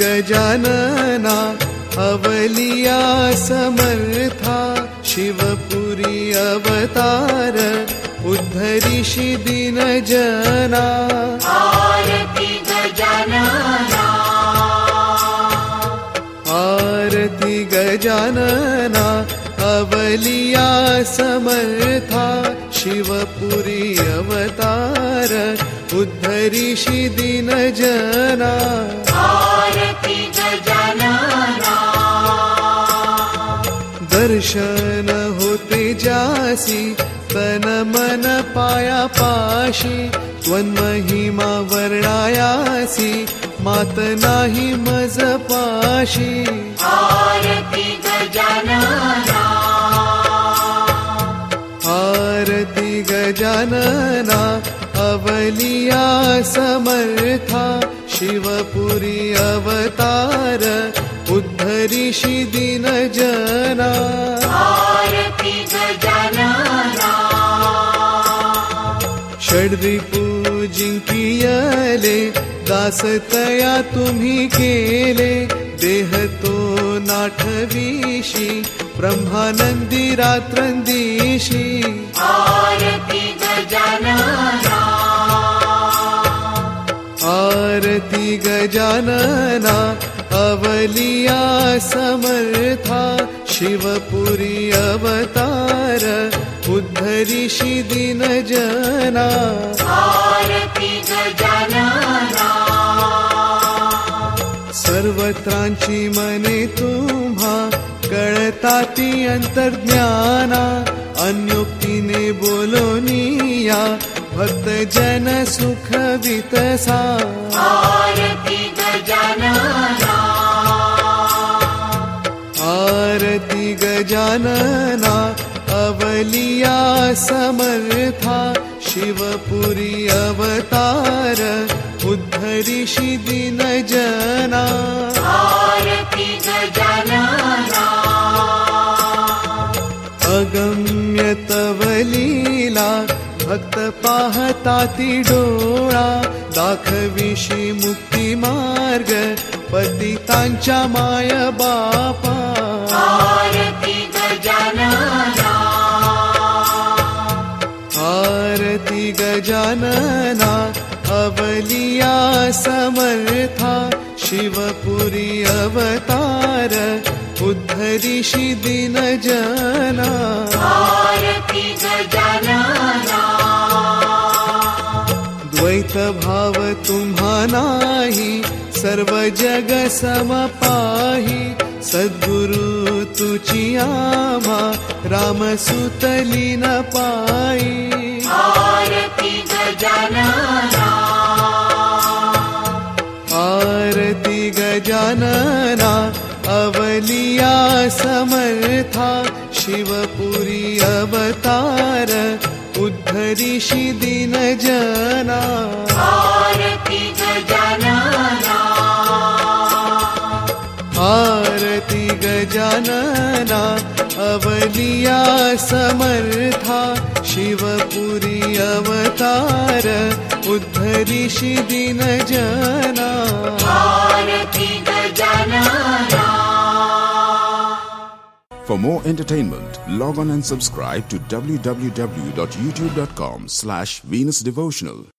गजानना अवलिया समर्था शिवपुरी अवतार उद्धरिषि दिन जना आरति गजानना। आरति गजानना अवलिया समर्था शिवपुरी अवतार उद्धरिषि दिन जना दर्शन होते जासी तन मन पाया पाशी त्वन्महिमा वर्णायासी मात नाही मज पाशी। आरति गजानना। आरती गजानना समर्था शिवपुरी अवतार उद्धरिषि दिन जना। षड्रिपूजिङ्कियले दासतया तुम्ही केले। देह तो नाठवीशी ब्रह्मानन्दी रात्रन्दिशी गजानना अवलिया समर्था शिवपुरी अवतार उद्धरिषि दिन जना। आरति गजानना। सर्वत्रांची मने तुम्हा कळताती अंतर्ज्ञाना अन्योक्तीने बोलोनिया भक्त जन सुख वितसा आरति गजानना। आरती गजानना अवलिया समर्था शिवपुरी अवतार उद्धरिषि दिन जना। आरति गजानना। अगम्य तव लीला भक्त पाहताती डोळा दाखविषी मुक्ती मार्ग पतितांच्या माय बापा. आरति गजानना. आरती गजानना अवलिया समर्था शिवपुरी अवतार उद्धरिषि दिन जना आरति गजानना द्वैत भाव तुम्हा नाही सर्व जग समपाही। सद्गुरु तुची आम्हा राम सुतली न पाई आरति गजानना। आरती गजानना अवलिया समर्था शिवपुरी अवतार उद्धरिषि दिन गजानना अवलिया समर्था शिवपुरी अवतार उद्धरिषि दिन जना आरति Gajanana For more entertainment, log on and subscribe to www.youtube.com slash Venus Devotional.